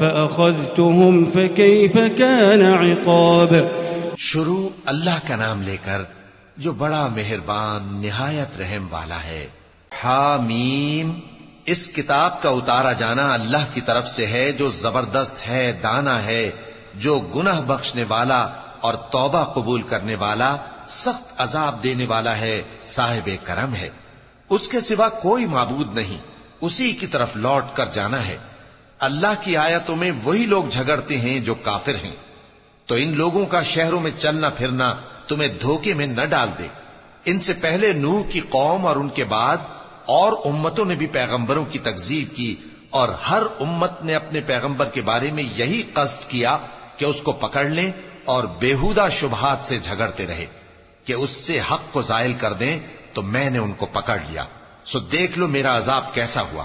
فأخذتهم فكيف كان عقاب؟ شروع اللہ کا نام لے کر جو بڑا مہربان، نہایت رحم والا ہے۔ حامیم، اس کتاب کا اتارا جانا اللہ کی طرف سے ہے، جو زبردست ہے، دانا ہے، جو گناہ بخشنے والا اور توبہ قبول کرنے والا، سخت عذاب دینے والا ہے، صاحب کرم ہے۔ اس کے سوا کوئی معبود نہیں، اسی کی طرف لوٹ کر جانا ہے۔ اللہ کی آیتوں میں وہی لوگ جھگڑتے ہیں جو کافر ہیں۔ تو ان لوگوں کا شہروں میں چلنا پھرنا تمہیں دھوکے میں نہ ڈال دے۔ ان سے پہلے نوح کی قوم اور ان کے بعد اور امتوں نے بھی پیغمبروں کی تکزیب کی اور ہر امت نے اپنے پیغمبر کے بارے میں یہی قصد کیا کہ اس کو پکڑ لیں اور بےحودہ شبہات سے جھگڑتے رہے کہ اس سے حق کو زائل کر دیں تو میں نے ان کو پکڑ لیا۔ سو دیکھ لو میرا عذاب کیسا ہوا۔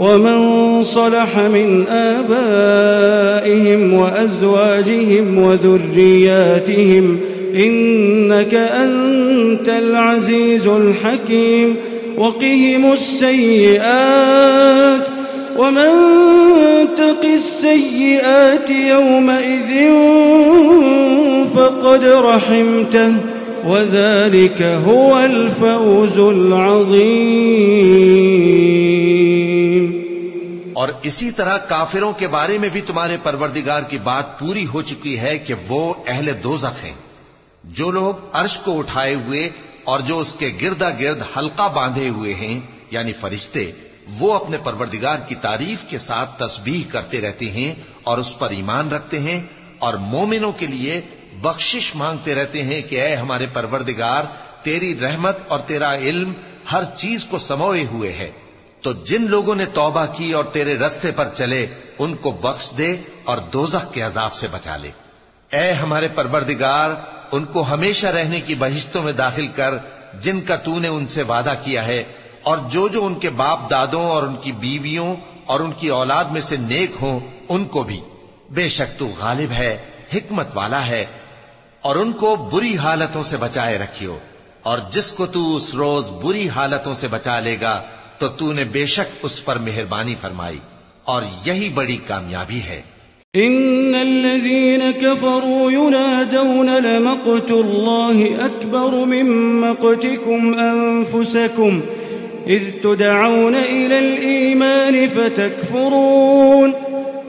ومن صلح من آبائهم وأزواجهم وذرياتهم إنك أنت العزيز الحكيم وقهم السيئات ومن تق السيئات يومئذ فقد رحمته وذلك هو الفوز العظيم اور اسی طرح کافروں کے بارے میں بھی تمہارے پروردگار کی بات پوری ہو چکی ہے کہ وہ اہل دوزخ ہیں۔ جو لوگ عرش کو اٹھائے ہوئے اور جو اس کے گردا گرد حلقہ باندھے ہوئے ہیں یعنی فرشتے، وہ اپنے پروردگار کی تعریف کے ساتھ تسبیح کرتے رہتے ہیں اور اس پر ایمان رکھتے ہیں اور مومنوں کے لیے بخشش مانگتے رہتے ہیں کہ اے ہمارے پروردگار، تیری رحمت اور تیرا علم ہر چیز کو سموئے ہوئے ہے۔ تو جن لوگوں نے توبہ کی اور تیرے رستے پر چلے، ان کو بخش دے اور دوزخ کے عذاب سے بچا لے۔ اے ہمارے پروردگار، ان کو ہمیشہ رہنے کی بہشتوں میں داخل کر، جن کا تو نے ان سے وعدہ کیا ہے، اور جو جو ان کے باپ دادوں اور ان کی بیویوں اور ان کی اولاد میں سے نیک ہوں، ان کو بھی۔ بے شک تو غالب ہے، حکمت والا ہے، اور ان کو بری حالتوں سے بچائے رکھیو۔ اور جس کو تو اس روز بری حالتوں سے بچا لے گا تو تو نے بے شک اس پر مہربانی فرمائی اور یہی بڑی کامیابی ہے۔ ان الذين كفروا ينادون لمقت الله اكبر من مقتكم انفسكم اذ تدعون الى الايمان فتكفرون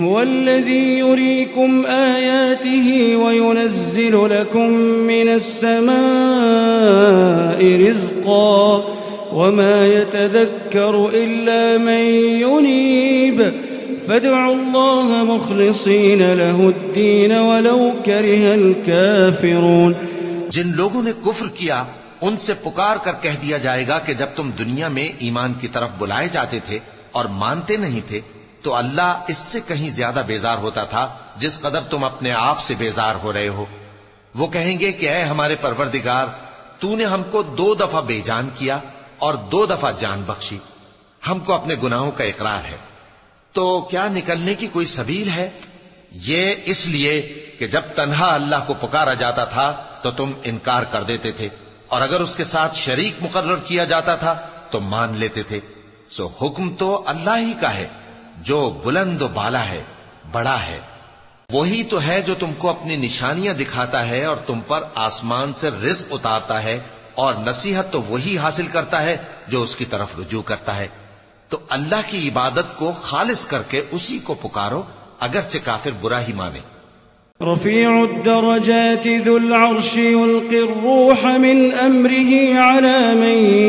هو الذي يريكم آياته وينزل لكم من السماء رزقا وما يتذكر إلا من ينيب. فادعوا الله مخلصين له الدين ولو كره الكافرون. جن لوگوں نے کفر کیا، ان سے پکار کر کہہ دیا جائے گا کہ جب تم دنیا میں ایمان کی طرف بلائے جاتے تھے اور مانتے نہیں تھے تو اللہ اس سے کہیں زیادہ بیزار ہوتا تھا جس قدر تم اپنے آپ سے بیزار ہو رہے ہو۔ وہ کہیں گے کہ اے ہمارے پروردگار، تو نے ہم کو دو دفعہ بے جان کیا اور دو دفعہ جان بخشی۔ ہم کو اپنے گناہوں کا اقرار ہے۔ تو کیا نکلنے کی کوئی سبیل ہے؟ یہ اس لیے کہ جب تنہا اللہ کو پکارا جاتا تھا تو تم انکار کر دیتے تھے۔ اور اگر اس کے ساتھ شریک مقرر کیا جاتا تھا تو مان لیتے تھے۔ سو حکم تو اللہ ہی کا ہے۔ جو بلند و بالا ہے، بڑا ہے۔ وہی تو ہے جو تم کو اپنی نشانیاں دکھاتا ہے اور تم پر آسمان سے رزق اتارتا ہے اور نصیحت تو وہی حاصل کرتا ہے جو اس کی طرف رجوع کرتا ہے۔ تو اللہ کی عبادت کو خالص کر کے اسی کو پکارو، اگرچہ کافر برا ہی مانے۔ رفيع الدرجات ذو العرش يلقي الروح من أمره على من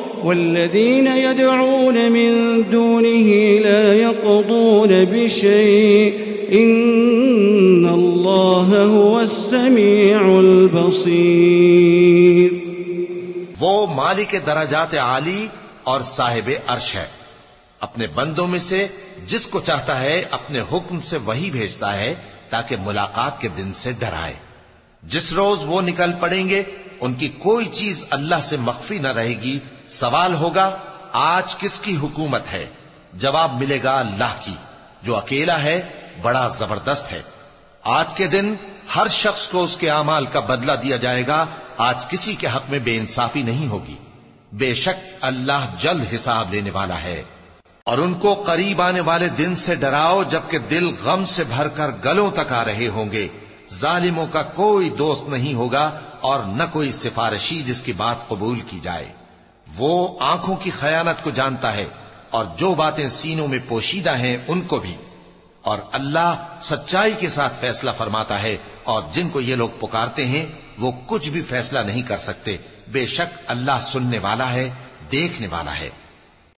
والذين يدعون من دونه لا يقضون بشيء إن الله هو السميع البصير وہ مالک درجات عالی اور صاحب عرش ہے۔ اپنے بندوں میں سے جس کو چاہتا ہے اپنے حکم سے وہی بھیجتا ہے تاکہ ملاقات کے دن سے ڈرائے۔ جس روز وہ نکل پڑیں گے ان کی کوئی چیز اللہ سے مخفی نہ رہے گی، سوال ہوگا، آج کس کی حکومت ہے؟ جواب ملے گا اللہ کی، جو اکیلا ہے، بڑا زبردست ہے۔ آج کے دن ہر شخص کو اس کے اعمال کا بدلہ دیا جائے گا، آج کسی کے حق میں بے انصافی نہیں ہوگی۔ بے شک اللہ جلد حساب لینے والا ہے۔ اور ان کو قریب آنے والے دن سے ڈراؤ، جبکہ دل غم سے بھر کر گلوں تک آ رہے ہوں گے۔ ظالموں کا کوئی دوست نہیں ہوگا اور نہ کوئی سفارشی جس کی بات قبول کی جائے۔ وہ آنکھوں کی خیانت کو جانتا ہے اور جو باتیں سینوں میں پوشیدہ ہیں ان کو بھی۔ اور اللہ سچائی کے ساتھ فیصلہ فرماتا ہے اور جن کو یہ لوگ پکارتے ہیں، وہ کچھ بھی فیصلہ نہیں کر سکتے۔ بے شک اللہ سننے والا ہے، دیکھنے والا ہے۔